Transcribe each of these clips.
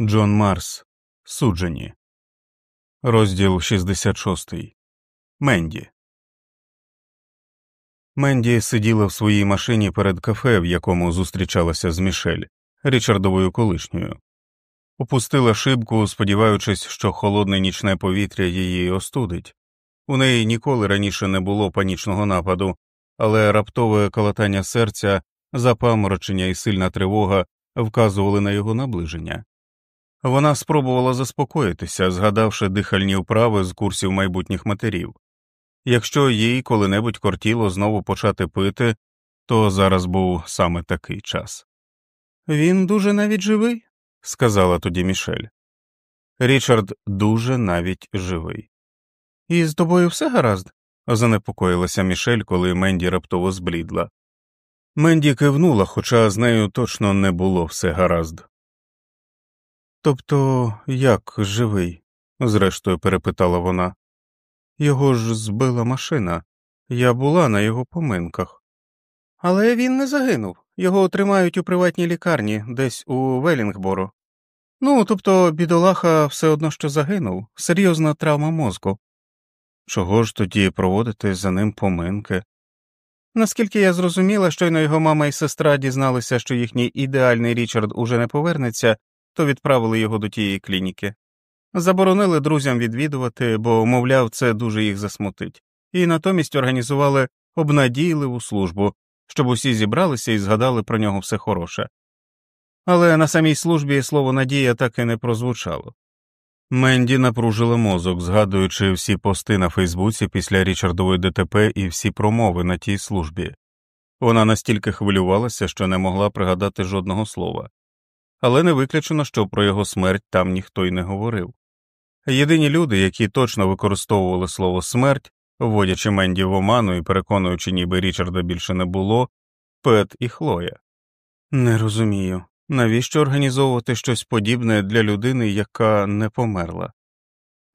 Джон Марс. Суджені. Розділ 66. Менді. Менді сиділа в своїй машині перед кафе, в якому зустрічалася з Мішель, Річардовою колишньою. Опустила шибку, сподіваючись, що холодне нічне повітря її остудить. У неї ніколи раніше не було панічного нападу, але раптове калатання серця, запаморочення і сильна тривога вказували на його наближення. Вона спробувала заспокоїтися, згадавши дихальні вправи з курсів майбутніх матерів. Якщо їй коли-небудь кортіло знову почати пити, то зараз був саме такий час. Він дуже навіть живий, сказала тоді Мішель. Річард дуже навіть живий. І з тобою все гаразд? занепокоїлася Мішель, коли Менді раптово зблідла. Менді кивнула, хоча з нею точно не було все гаразд. Тобто як живий? зрештою перепитала вона. Його ж збила машина, я була на його поминках. Але він не загинув, його тримають у приватній лікарні, десь у Велінгборо. Ну, тобто, бідолаха все одно що загинув, серйозна травма мозку. Чого ж тоді проводити за ним поминки? Наскільки я зрозуміла, щойно його мама і сестра дізналися, що їхній ідеальний Річард уже не повернеться, то відправили його до тієї клініки. Заборонили друзям відвідувати, бо, мовляв, це дуже їх засмутить, і натомість організували обнадійливу службу, щоб усі зібралися і згадали про нього все хороше. Але на самій службі слово надія так і не прозвучало. Менді напружила мозок, згадуючи всі пости на Фейсбуці після Річардової ДТП і всі промови на тій службі. Вона настільки хвилювалася, що не могла пригадати жодного слова, але не виключено, що про його смерть там ніхто й не говорив. Єдині люди, які точно використовували слово смерть, вводячи Менді в оману і переконуючи, ніби Річарда більше не було, Пет і Хлоя. Не розумію, навіщо організовувати щось подібне для людини, яка не померла.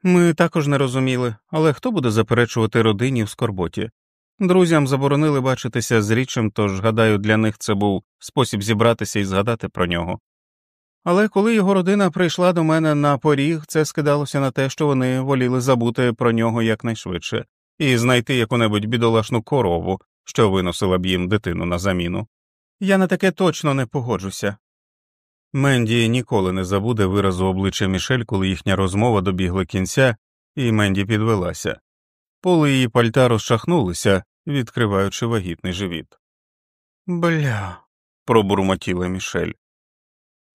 Ми також не розуміли, але хто буде заперечувати родині в скорботі? Друзям заборонили бачитися з річем, тож, гадаю, для них це був спосіб зібратися і згадати про нього. Але коли його родина прийшла до мене на поріг, це скидалося на те, що вони воліли забути про нього якнайшвидше і знайти яку-небудь бідолашну корову, що виносила б їм дитину на заміну. Я на таке точно не погоджуся. Менді ніколи не забуде виразу обличчя Мішель, коли їхня розмова добігла кінця, і Менді підвелася. Поли її пальта розшахнулися, відкриваючи вагітний живіт. Бля. пробурмотіла Мішель.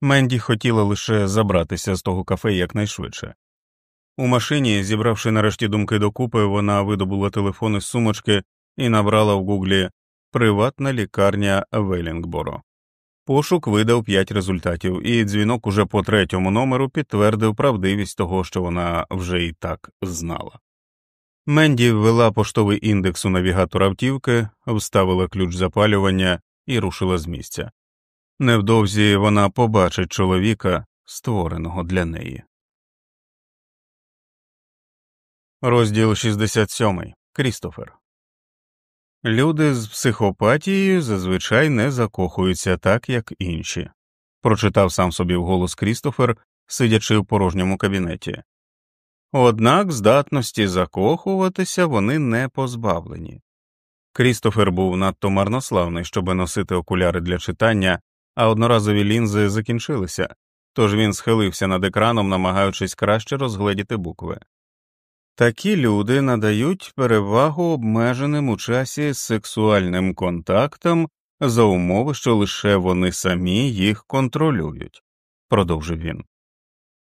Менді хотіла лише забратися з того кафе якнайшвидше. У машині, зібравши нарешті думки докупи, вона видобула телефон із сумочки і набрала в гуглі Приватна лікарня Велінгборо. Пошук видав п'ять результатів, і дзвінок уже по третьому номеру підтвердив правдивість того, що вона вже і так знала. Менді ввела поштовий індекс у навігатор автівки, вставила ключ запалювання і рушила з місця. Невдовзі вона побачить чоловіка, створеного для неї. Розділ 67. Крістофер Люди з психопатією зазвичай не закохуються так, як інші, прочитав сам собі вголос Крістофер, сидячи в порожньому кабінеті. Однак здатності закохуватися вони не позбавлені. Крістофер був надто марнославний, щоби носити окуляри для читання, а одноразові лінзи закінчилися, тож він схилився над екраном, намагаючись краще розгледіти букви. Такі люди надають перевагу обмеженим у часі сексуальним контактам за умови, що лише вони самі їх контролюють, продовжив він.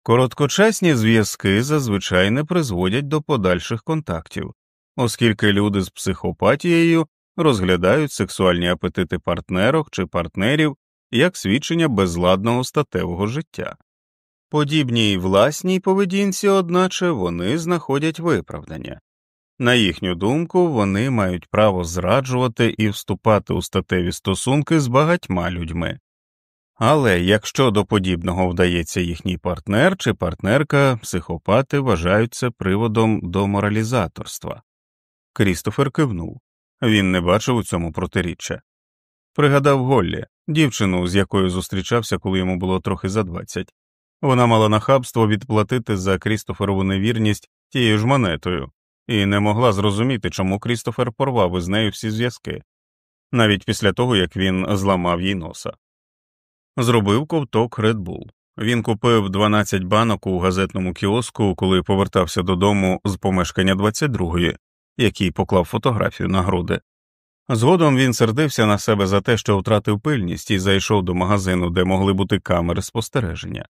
Короткочасні зв'язки зазвичай не призводять до подальших контактів, оскільки люди з психопатією розглядають сексуальні апетити партнерок чи партнерів як свідчення безладного статевого життя. Подібній власній поведінці, одначе, вони знаходять виправдання. На їхню думку, вони мають право зраджувати і вступати у статеві стосунки з багатьма людьми. Але якщо до подібного вдається їхній партнер чи партнерка, психопати вважають це приводом до моралізаторства. Крістофер кивнув він не бачив у цьому протиріччя. Пригадав Голлі, дівчину, з якою зустрічався, коли йому було трохи за двадцять. Вона мала нахабство відплатити за Крістоферову невірність тією ж монетою, і не могла зрозуміти, чому Крістофер порвав із нею всі зв'язки, навіть після того як він зламав їй носа. Зробив ковток Red Bull. Він купив 12 банок у газетному кіоску, коли повертався додому з помешкання 22-ї, який поклав фотографію на груди. Згодом він сердився на себе за те, що втратив пильність і зайшов до магазину, де могли бути камери спостереження.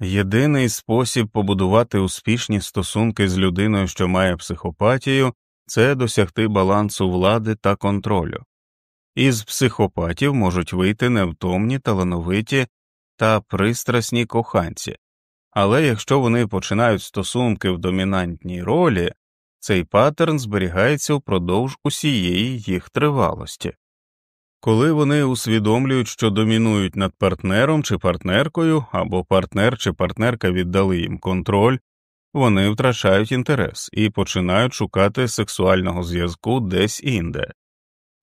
Єдиний спосіб побудувати успішні стосунки з людиною, що має психопатію, це досягти балансу влади та контролю. Із психопатів можуть вийти невтомні, талановиті та пристрасні коханці, але якщо вони починають стосунки в домінантній ролі, цей паттерн зберігається впродовж усієї їх тривалості. Коли вони усвідомлюють, що домінують над партнером чи партнеркою, або партнер чи партнерка віддали їм контроль, вони втрачають інтерес і починають шукати сексуального зв'язку десь інде.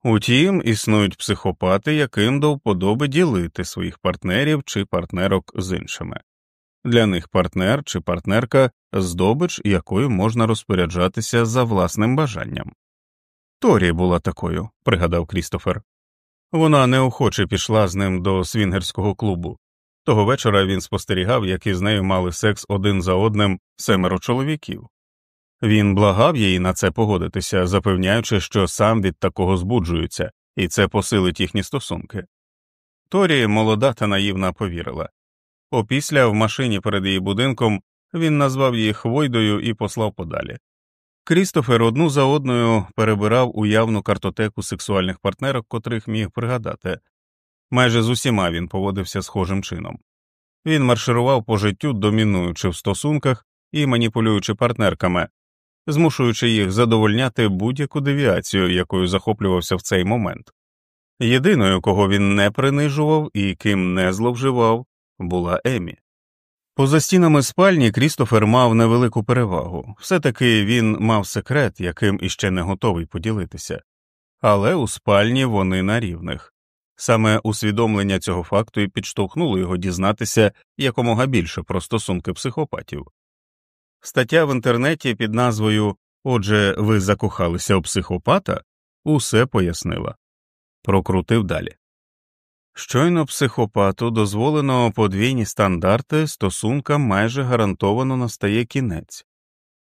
Утім, існують психопати, яким до вподоби ділити своїх партнерів чи партнерок з іншими. Для них партнер чи партнерка здобич, якою можна розпоряджатися за власним бажанням. Торі була такою, пригадав Крістофер. Вона неохоче пішла з ним до свінгерського клубу. Того вечора він спостерігав, як із нею мали секс один за одним семеро чоловіків. Він благав її на це погодитися, запевняючи, що сам від такого збуджується, і це посилить їхні стосунки. Торі, молода та наївна, повірила. Опісля в машині перед її будинком він назвав її Хвойдою і послав подалі. Крістофер одну за одною перебирав уявну картотеку сексуальних партнерок, котрих міг пригадати. Майже з усіма він поводився схожим чином. Він марширував по життю, домінуючи в стосунках і маніпулюючи партнерками, змушуючи їх задовольняти будь-яку девіацію, якою захоплювався в цей момент. Єдиною, кого він не принижував і ким не зловживав, була Емі. Поза стінами спальні Крістофер мав невелику перевагу, все таки він мав секрет, яким іще не готовий поділитися, але у спальні вони на рівних. Саме усвідомлення цього факту і підштовхнуло його дізнатися якомога більше про стосунки психопатів. Стаття в інтернеті під назвою Отже, ви закохалися у психопата усе пояснила. Прокрутив далі. Щойно психопату дозволено подвійні стандарти, стосункам майже гарантовано настає кінець.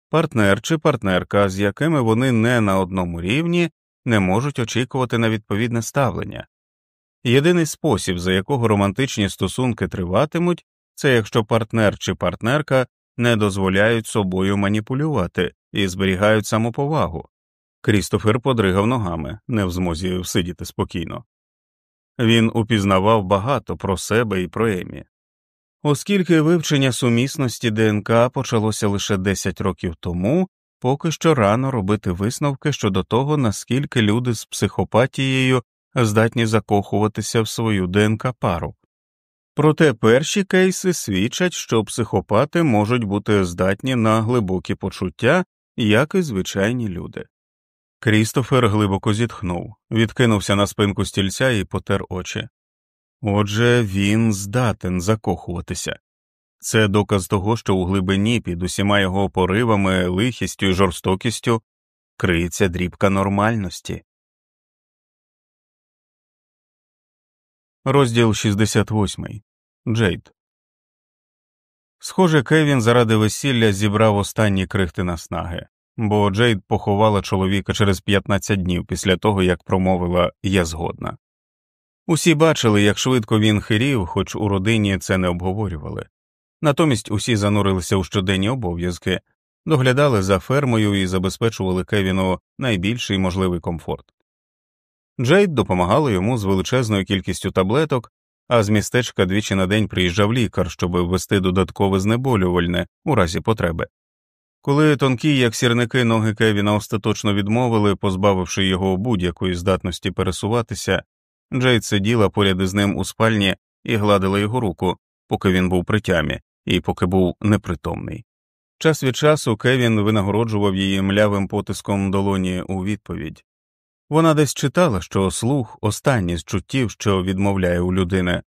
Партнер чи партнерка, з якими вони не на одному рівні, не можуть очікувати на відповідне ставлення. Єдиний спосіб, за якого романтичні стосунки триватимуть, це якщо партнер чи партнерка не дозволяють собою маніпулювати і зберігають самоповагу. Крістофер подригав ногами, не в змозі всидіти спокійно. Він упізнавав багато про себе і про Емі. Оскільки вивчення сумісності ДНК почалося лише 10 років тому, поки що рано робити висновки щодо того, наскільки люди з психопатією здатні закохуватися в свою ДНК пару. Проте перші кейси свідчать, що психопати можуть бути здатні на глибокі почуття, як і звичайні люди. Крістофер глибоко зітхнув, відкинувся на спинку стільця і потер очі. Отже, він здатен закохуватися. Це доказ того, що у глибині під усіма його поривами, лихістю і жорстокістю криється дрібка нормальності. Розділ 68. Джейд. Схоже, Кевін заради весілля зібрав останні крихти наснаги бо Джейд поховала чоловіка через 15 днів після того, як промовила я згодна. Усі бачили, як швидко він хирів, хоч у родині це не обговорювали. Натомість усі занурилися у щоденні обов'язки, доглядали за фермою і забезпечували Кевіну найбільший можливий комфорт. Джейд допомагала йому з величезною кількістю таблеток, а з містечка двічі на день приїжджав лікар, щоб ввести додаткове знеболювальне у разі потреби. Коли тонкі, як сірники, ноги Кевіна остаточно відмовили, позбавивши його будь-якої здатності пересуватися, Джейд сиділа поряд із ним у спальні і гладила його руку, поки він був при тямі і поки був непритомний. Час від часу Кевін винагороджував її млявим потиском долоні у відповідь. Вона десь читала, що слух останній з чуттів, що відмовляє у людини,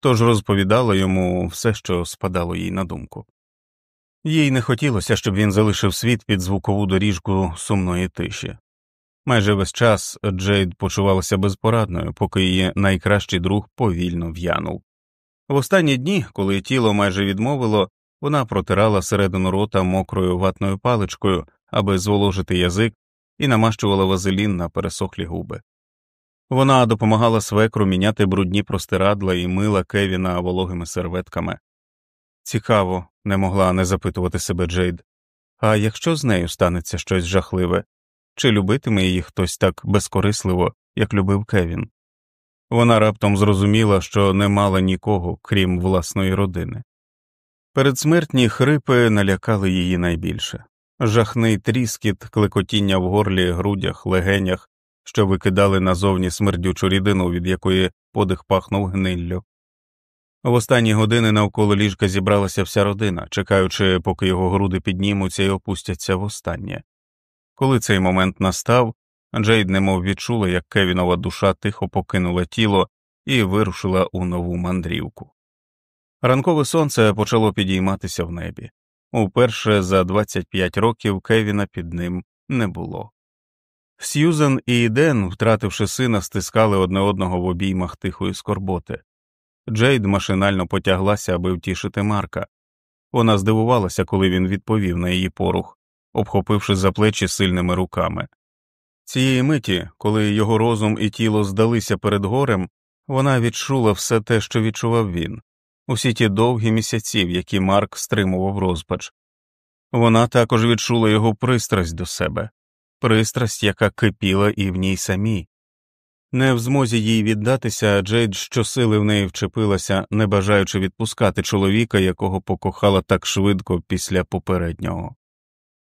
тож розповідала йому все, що спадало їй на думку. Їй не хотілося, щоб він залишив світ під звукову доріжку сумної тиші. Майже весь час Джейд почувалася безпорадною, поки її найкращий друг повільно в'янув. В останні дні, коли тіло майже відмовило, вона протирала середину рота мокрою ватною паличкою, аби зволожити язик, і намащувала вазелін на пересохлі губи. Вона допомагала свекру міняти брудні простирадла і мила Кевіна вологими серветками. Цікаво, не могла не запитувати себе Джейд. А якщо з нею станеться щось жахливе, чи любитиме її хтось так безкорисливо, як любив Кевін? Вона раптом зрозуміла, що не мала нікого, крім власної родини. Передсмертні хрипи налякали її найбільше жахний тріскіт, клекотіння в горлі, грудях, легенях, що викидали назовні смердючу рідину, від якої подих пахнув гниллю. В останні години навколо ліжка зібралася вся родина, чекаючи, поки його груди піднімуться і опустяться востаннє. Коли цей момент настав, Джейд немов відчула, як Кевінова душа тихо покинула тіло і вирушила у нову мандрівку. Ранкове сонце почало підійматися в небі. Уперше за 25 років Кевіна під ним не було. Сьюзен і Ден, втративши сина, стискали одне одного в обіймах тихої скорботи. Джейд машинально потяглася, аби втішити Марка. Вона здивувалася, коли він відповів на її порух, обхопивши за плечі сильними руками. Цієї миті, коли його розум і тіло здалися перед горем, вона відчула все те, що відчував він, усі ті довгі місяці, в які Марк стримував розпач. Вона також відчула його пристрасть до себе, пристрасть, яка кипіла і в ній самій. Не в змозі їй віддатися, Джейд щосили в неї вчепилася, не бажаючи відпускати чоловіка, якого покохала так швидко після попереднього.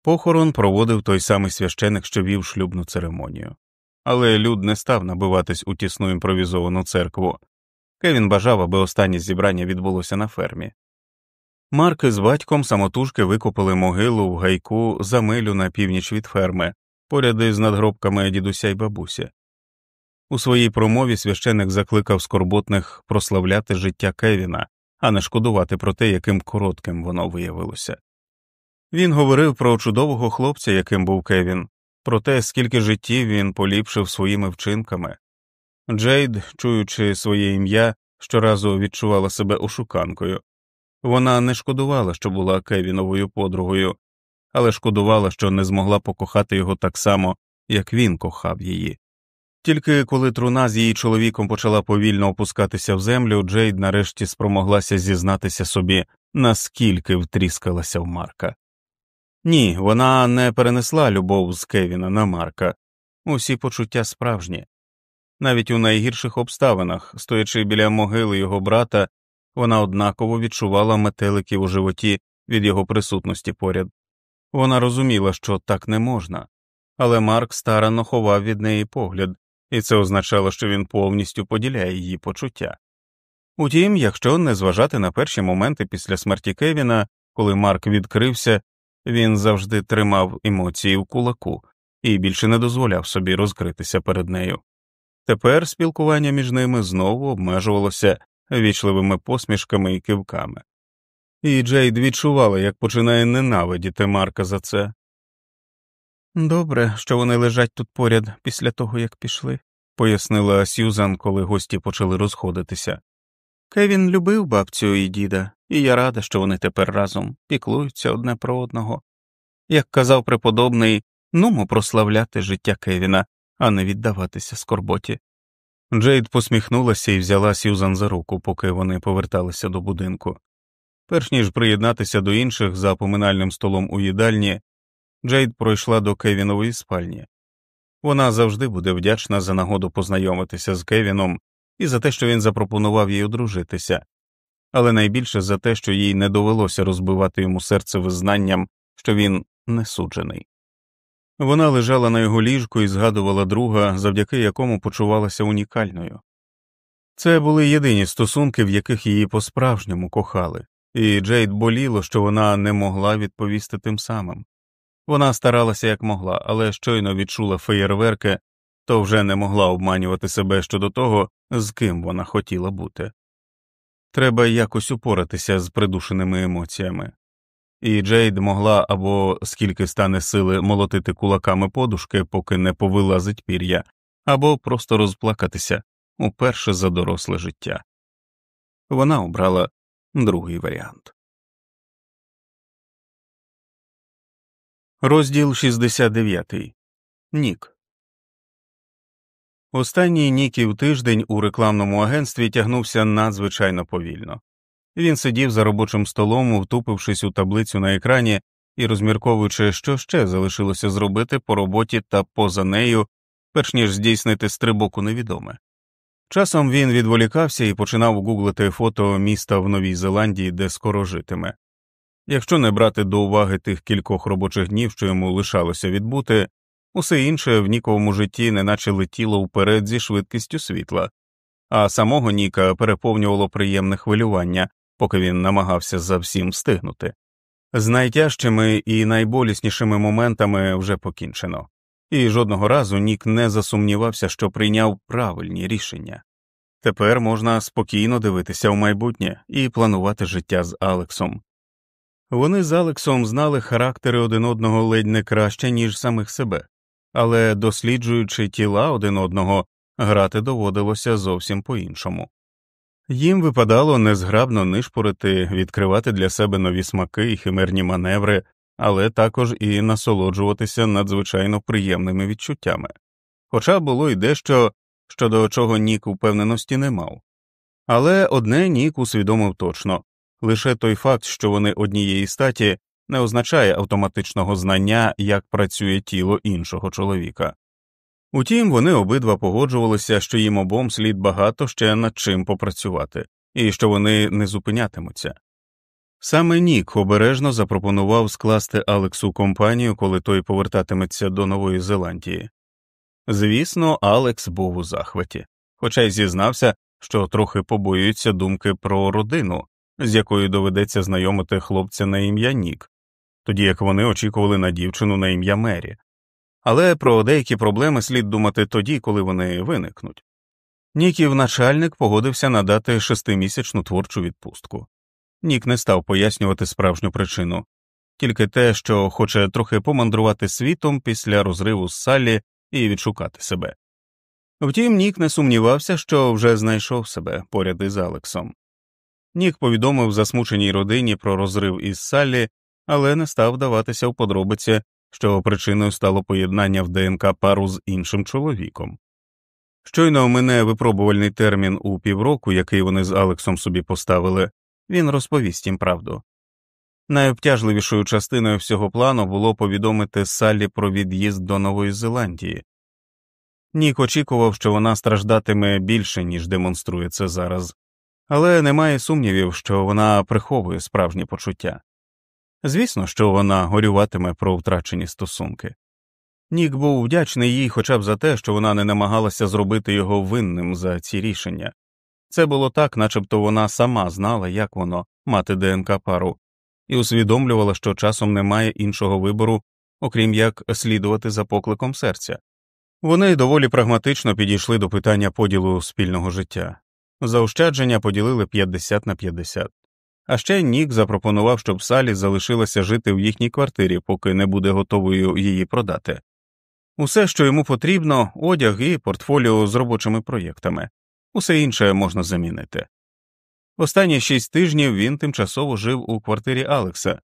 Похорон проводив той самий священик, що вів шлюбну церемонію, але люд не став набиватись у тісну імпровізовану церкву. Кевін бажав, аби останнє зібрання відбулося на фермі. Марк з батьком самотужки викопали могилу в гайку за милю на північ від ферми, поряд із надгробками дідуся й бабуся. У своїй промові священик закликав скорботних прославляти життя Кевіна, а не шкодувати про те, яким коротким воно виявилося. Він говорив про чудового хлопця, яким був Кевін, про те, скільки життів він поліпшив своїми вчинками. Джейд, чуючи своє ім'я, щоразу відчувала себе ошуканкою. Вона не шкодувала, що була Кевіновою подругою, але шкодувала, що не змогла покохати його так само, як він кохав її. Тільки коли труна з її чоловіком почала повільно опускатися в землю, Джейд нарешті спромоглася зізнатися собі, наскільки втріскалася в Марка. Ні, вона не перенесла любов з Кевіна на Марка, усі почуття справжні. Навіть у найгірших обставинах, стоячи біля могили його брата, вона однаково відчувала метеликів у животі від його присутності поряд. Вона розуміла, що так не можна, але Марк старанно ховав від неї погляд, і це означало, що він повністю поділяє її почуття. Утім, якщо не зважати на перші моменти після смерті Кевіна, коли Марк відкрився, він завжди тримав емоції в кулаку і більше не дозволяв собі розкритися перед нею. Тепер спілкування між ними знову обмежувалося вічливими посмішками і кивками, і Джейд відчувала, як починає ненавидіти Марка за це. Добре, що вони лежать тут поряд після того, як пішли, пояснила Сьюзан, коли гості почали розходитися. Кевін любив бабцю і діда, і я рада, що вони тепер разом піклуються одне про одного. Як казав преподобний, нумо прославляти життя Кевіна, а не віддаватися скорботі. Джейд посміхнулася і взяла Сьюзан за руку, поки вони поверталися до будинку. Перш ніж приєднатися до інших за поминальним столом у їдальні, Джейд пройшла до Кевінової спальні. Вона завжди буде вдячна за нагоду познайомитися з Кевіном і за те, що він запропонував їй одружитися, але найбільше за те, що їй не довелося розбивати йому серце визнанням, що він не суджений. Вона лежала на його ліжку і згадувала друга, завдяки якому почувалася унікальною. Це були єдині стосунки, в яких її по справжньому кохали, і Джейд боліло, що вона не могла відповісти тим самим. Вона старалася як могла, але щойно відчула феєрверки, то вже не могла обманювати себе щодо того, з ким вона хотіла бути. Треба якось упоратися з придушеними емоціями. І Джейд могла або скільки стане сили молотити кулаками подушки, поки не повилазить пір'я, або просто розплакатися уперше за доросле життя. Вона обрала другий варіант. Розділ 69. Нік. Останній ніків тиждень у рекламному агентстві тягнувся надзвичайно повільно. Він сидів за робочим столом, втупившись у таблицю на екрані і розмірковуючи, що ще залишилося зробити по роботі та поза нею, перш ніж здійснити стрибок у невідоме. Часом він відволікався і починав гуглити фото міста в Новій Зеландії, де скоро житиме. Якщо не брати до уваги тих кількох робочих днів, що йому лишалося відбути, усе інше в Ніковому житті неначе летіло вперед зі швидкістю світла, а самого Ніка переповнювало приємне хвилювання, поки він намагався за всім встигнути. З найтяжчими і найболіснішими моментами вже покінчено, і жодного разу Нік не засумнівався, що прийняв правильні рішення. Тепер можна спокійно дивитися в майбутнє і планувати життя з Алексом. Вони з Алексом знали характери один одного ледь не краще, ніж самих себе, але досліджуючи тіла один одного, грати доводилося зовсім по іншому. Їм випадало незграбно нишпорити, відкривати для себе нові смаки і химерні маневри, але також і насолоджуватися надзвичайно приємними відчуттями, хоча було й дещо, щодо чого Нік упевненості не мав. Але одне Нік усвідомив точно лише той факт, що вони однієї статі, не означає автоматичного знання, як працює тіло іншого чоловіка. Утім, вони обидва погоджувалися, що їм обом слід багато ще над чим попрацювати, і що вони не зупинятимуться. Саме Нік обережно запропонував скласти Алексу компанію, коли той повертатиметься до Нової Зеландії. Звісно, Алекс був у захваті, хоча й зізнався, що трохи побоюється думки про родину, з якою доведеться знайомити хлопця на ім'я Нік, тоді як вони очікували на дівчину на ім'я Мері. Але про деякі проблеми слід думати тоді, коли вони виникнуть. Ніків начальник погодився надати шестимісячну творчу відпустку. Нік не став пояснювати справжню причину, тільки те, що хоче трохи помандрувати світом після розриву з Саллі і відшукати себе. Втім, Нік не сумнівався, що вже знайшов себе поряд із Алексом. Нік повідомив засмученій родині про розрив із Саллі, але не став вдаватися в подробиці, що причиною стало поєднання в ДНК пару з іншим чоловіком. Щойно мене випробувальний термін у півроку, який вони з Алексом собі поставили, він розповість їм правду. Найобтяжливішою частиною всього плану було повідомити Саллі про від'їзд до Нової Зеландії. Нік очікував, що вона страждатиме більше, ніж демонструє це зараз, але немає сумнівів, що вона приховує справжні почуття. Звісно, що вона горюватиме про втрачені стосунки. Нік був вдячний їй хоча б за те, що вона не намагалася зробити його винним за ці рішення. Це було так, начебто вона сама знала, як воно мати ДНК пару, і усвідомлювала, що часом немає іншого вибору, окрім як слідувати за покликом серця. Вони доволі прагматично підійшли до питання поділу спільного життя. Заощадження поділили 50 на 50. А ще Нік запропонував, щоб Салі залишилася жити в їхній квартирі, поки не буде готовою її продати. Усе, що йому потрібно, одяг і портфоліо з робочими проєктами, усе інше можна замінити. Останні шість тижнів він тимчасово жив у квартирі Алекса,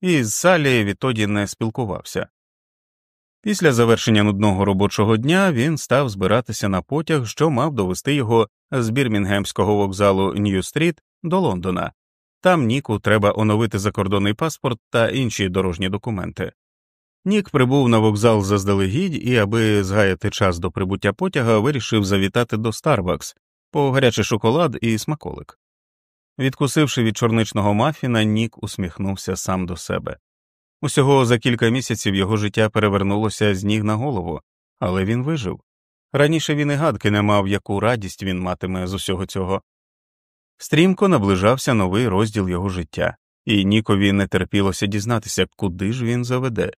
і з Салі відтоді не спілкувався. Після завершення нудного робочого дня він став збиратися на потяг, що мав довести його з бірмінгемського вокзалу Нью-стріт до Лондона. Там Ніку треба оновити закордонний паспорт та інші дорожні документи. Нік прибув на вокзал заздалегідь і, аби згаяти час до прибуття потяга, вирішив завітати до Старбакс по гарячий шоколад і смаколик. Відкусивши від чорничного мафіна, Нік усміхнувся сам до себе. Усього за кілька місяців його життя перевернулося з ніг на голову, але він вижив. Раніше він і гадки не мав, яку радість він матиме з усього цього. Стрімко наближався новий розділ його життя, і Нікові не терпілося дізнатися, куди ж він заведе.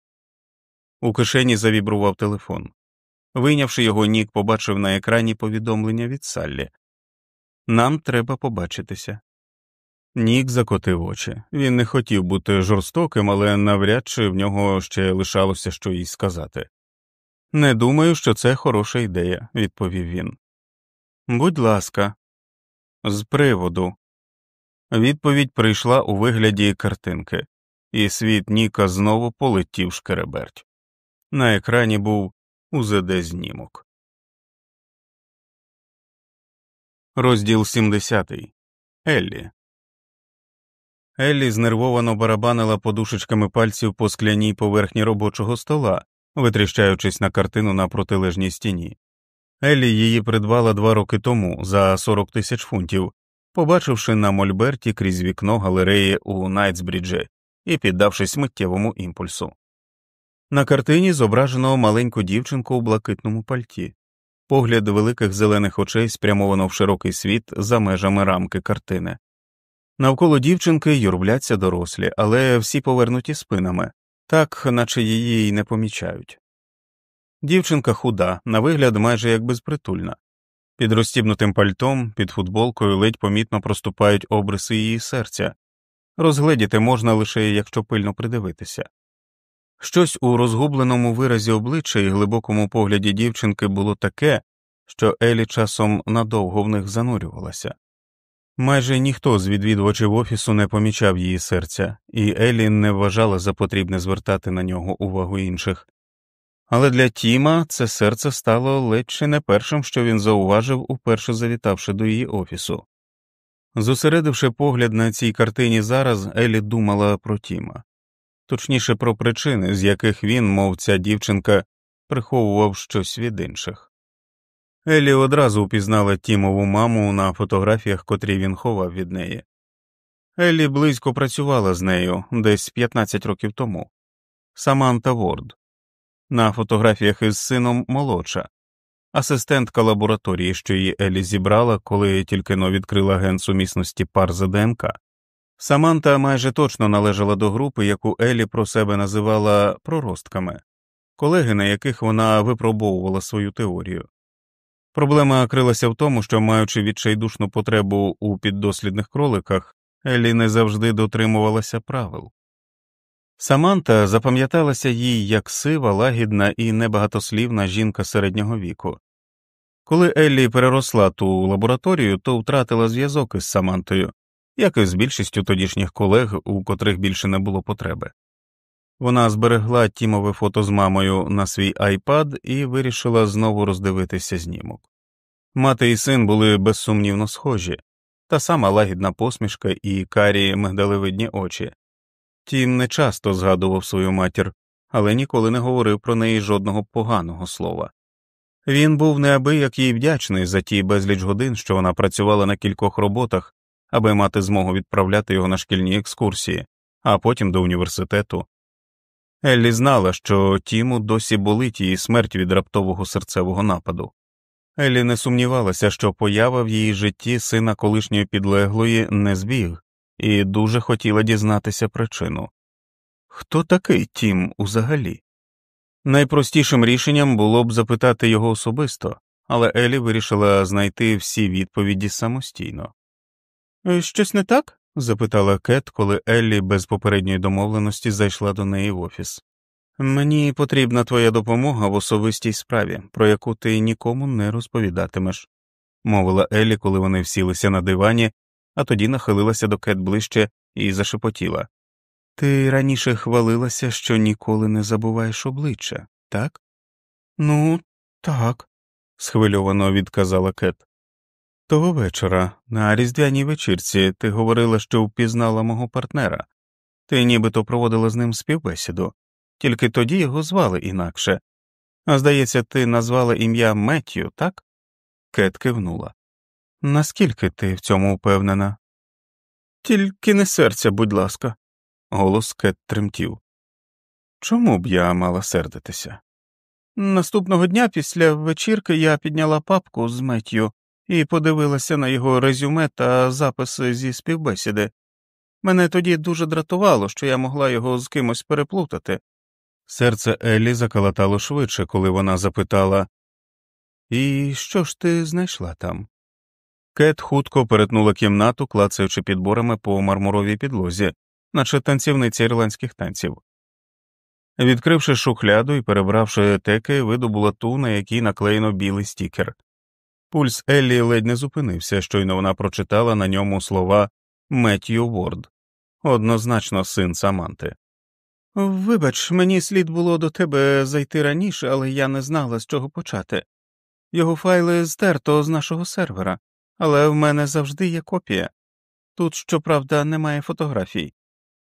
У кишені завібрував телефон. Вийнявши його, Нік побачив на екрані повідомлення від Саллі Нам треба побачитися. Нік закотив очі. Він не хотів бути жорстоким, але навряд чи в нього ще лишалося що їй сказати. Не думаю, що це хороша ідея, відповів він. Будь ласка, з приводу. Відповідь прийшла у вигляді картинки, і світ Ніка знову полетів шкереберть. На екрані був УЗД знімок. Розділ 70. Еллі. Еллі знервовано барабанила подушечками пальців по скляній поверхні робочого стола, витріщаючись на картину на протилежній стіні. Еллі її придбала два роки тому за 40 тисяч фунтів, побачивши на мольберті крізь вікно галереї у Найтсбріджі і піддавшись миттєвому імпульсу. На картині зображено маленьку дівчинку у блакитному пальті, погляд великих зелених очей спрямовано в широкий світ за межами рамки картини. Навколо дівчинки юрбляться дорослі, але всі повернуті спинами, так наче її й не помічають. Дівчинка худа, на вигляд майже як безпритульна. Під розстібнутим пальтом, під футболкою ледь помітно проступають обриси її серця, розгледіти можна лише якщо пильно придивитися. Щось у розгубленому виразі обличчя і глибокому погляді дівчинки було таке, що Елі часом надовго в них занурювалася. Майже ніхто з відвідувачів офісу не помічав її серця, і Елі не вважала за потрібне звертати на нього увагу інших. Але для Тіма це серце стало ледь чи не першим, що він зауважив, уперше завітавши до її офісу. Зосередивши погляд на цій картині зараз, Елі думала про Тіма, точніше про причини, з яких він, мов ця дівчинка, приховував щось від інших. Елі одразу впізнала Тімову маму на фотографіях, котрі він ховав від неї. Еллі близько працювала з нею десь 15 років тому. Саманта Ворд. На фотографіях із сином молодша, асистентка лабораторії, що її Елі зібрала, коли тільки но відкрила ген сумісності пар за ДНК. Саманта майже точно належала до групи, яку Елі про себе називала проростками, колеги, на яких вона випробовувала свою теорію. Проблема крилася в тому, що, маючи відчайдушну потребу у піддослідних кроликах, Елі не завжди дотримувалася правил. Саманта запам'яталася їй як сива, лагідна і небагатослівна жінка середнього віку. Коли Еллі переросла ту лабораторію, то втратила зв'язок із Самантою, як і з більшістю тодішніх колег, у котрих більше не було потреби. Вона зберегла тімове фото з мамою на свій айпад і вирішила знову роздивитися знімок. Мати і син були безсумнівно схожі, та сама лагідна посмішка і карі мигдалевидні очі. Тім не часто згадував свою матір, але ніколи не говорив про неї жодного поганого слова. Він був неабияк їй вдячний за ті безліч годин, що вона працювала на кількох роботах, аби мати змогу відправляти його на шкільні екскурсії, а потім до університету. Еллі знала, що Тіму досі болить її смерть від раптового серцевого нападу. Еллі не сумнівалася, що поява в її житті сина колишньої підлеглої не збіг, і дуже хотіла дізнатися причину хто такий Тім узагалі? Найпростішим рішенням було б запитати його особисто, але Елі вирішила знайти всі відповіді самостійно. «Е, щось не так? Запитала Кет, коли Еллі без попередньої домовленості зайшла до неї в офіс. Мені потрібна твоя допомога в особистій справі, про яку ти нікому не розповідатимеш, мовила Еллі, коли вони всілися на дивані, а тоді нахилилася до Кет ближче і зашепотіла. Ти раніше хвалилася, що ніколи не забуваєш обличчя, так? Ну, так, схвильовано відказала Кет. Того вечора, на різдвяній вечірці, ти говорила, що впізнала мого партнера, ти нібито проводила з ним співбесіду, тільки тоді його звали інакше. А здається, ти назвала ім'я Меттю, так? Кет кивнула. Наскільки ти в цьому впевнена? Тільки не серця, будь ласка, голос Кет тремтів. Чому б я мала сердитися? Наступного дня після вечірки я підняла папку з Меттю і подивилася на його резюме та записи зі співбесіди. Мене тоді дуже дратувало, що я могла його з кимось переплутати. Серце Еллі заколотало швидше, коли вона запитала І що ж ти знайшла там? Кет хутко перетнула кімнату, клацаючи підборами по мармуровій підлозі, наче танцівниця ірландських танців. Відкривши шухляду і перебравши етеки, видобула ту, на якій наклеєно білий стікер. Пульс Еллі ледь не зупинився, щойно вона прочитала на ньому слова Меттью Ворд, однозначно син Саманти. Вибач, мені слід було до тебе зайти раніше, але я не знала, з чого почати. Його файли стерто з нашого сервера, але в мене завжди є копія. Тут, щоправда, немає фотографій.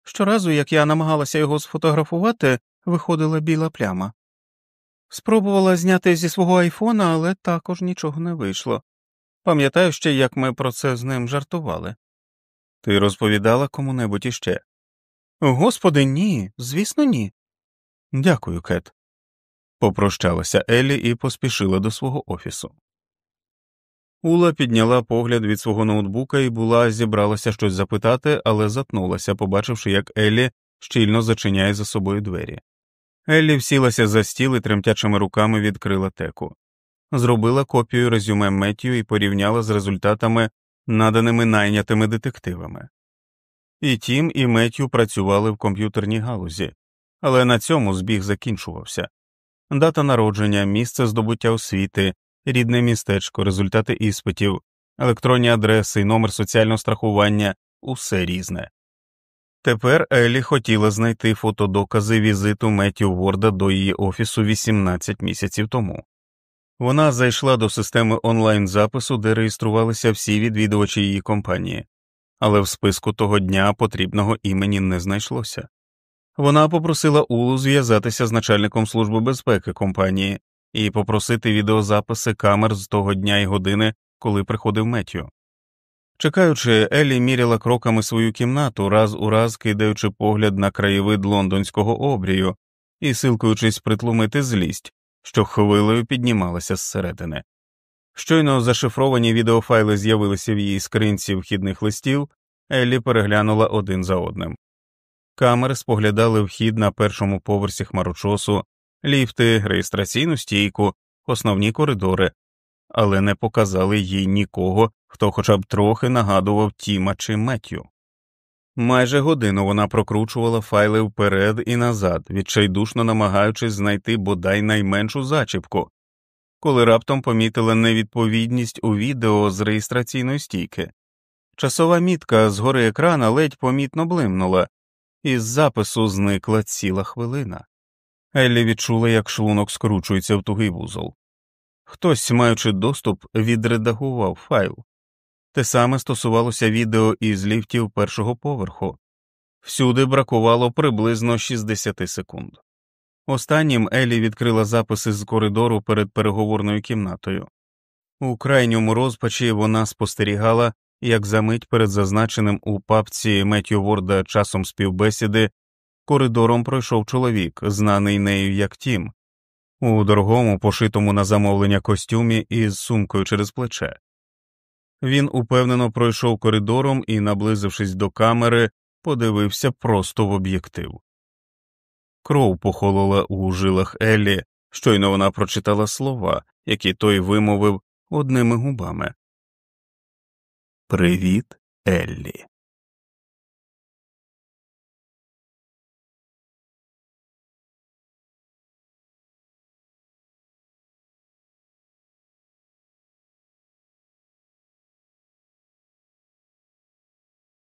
Щоразу, як я намагалася його сфотографувати, виходила біла пляма. Спробувала зняти зі свого айфона, але також нічого не вийшло. Пам'ятаю ще, як ми про це з ним жартували. Ти розповідала кому небудь іще? Господи, ні, звісно, ні. Дякую, Кет. Попрощалася Еллі і поспішила до свого офісу. Ула підняла погляд від свого ноутбука і була зібралася щось запитати, але затнулася, побачивши, як Еллі щільно зачиняє за собою двері. Еллі всілася за стіл і тремтячими руками відкрила теку, зробила копію резюме Меттю і порівняла з результатами, наданими найнятими детективами. І Тім, і Меттю працювали в комп'ютерній галузі, але на цьому збіг закінчувався дата народження, місце здобуття освіти, рідне містечко, результати іспитів, електронні адреси, номер соціального страхування усе різне. Тепер Елі хотіла знайти фотодокази візиту Меттю Ворда до її офісу 18 місяців тому. Вона зайшла до системи онлайн запису, де реєструвалися всі відвідувачі її компанії, але в списку того дня потрібного імені не знайшлося. Вона попросила Улу зв'язатися з начальником служби безпеки компанії і попросити відеозаписи камер з того дня і години, коли приходив Меттю. Чекаючи, Еллі міряла кроками свою кімнату, раз у раз кидаючи погляд на краєвид лондонського обрію і силкуючись притлумити злість, що хвилею піднімалася зсередини. Щойно зашифровані відеофайли з'явилися в її скринці вхідних листів, Еллі переглянула один за одним. Камери споглядали вхід на першому поверсі хмарочосу, ліфти, реєстраційну стійку, основні коридори, але не показали їй нікого, хто хоча б трохи нагадував Тіма чи Меттю. Майже годину вона прокручувала файли вперед і назад, відчайдушно намагаючись знайти бодай найменшу зачіпку, коли раптом помітила невідповідність у відео з реєстраційної стійки. Часова мітка згори екрана ледь помітно блимнула, і з запису зникла ціла хвилина. Еллі відчула, як шлунок скручується в тугий вузол. Хтось, маючи доступ, відредагував файл. Те саме стосувалося відео із ліфтів першого поверху, всюди бракувало приблизно 60 секунд. Останнім Елі відкрила записи з коридору перед переговорною кімнатою. У крайньому розпачі вона спостерігала, як за мить перед зазначеним у папці Меттю Ворда часом співбесіди коридором пройшов чоловік, знаний нею як Тім, у дорогому, пошитому на замовлення костюмі із сумкою через плече. Він упевнено пройшов коридором і, наблизившись до камери, подивився просто в об'єктив. Кров похолола у жилах Еллі, щойно вона прочитала слова, які той вимовив одними губами. Привіт, Еллі.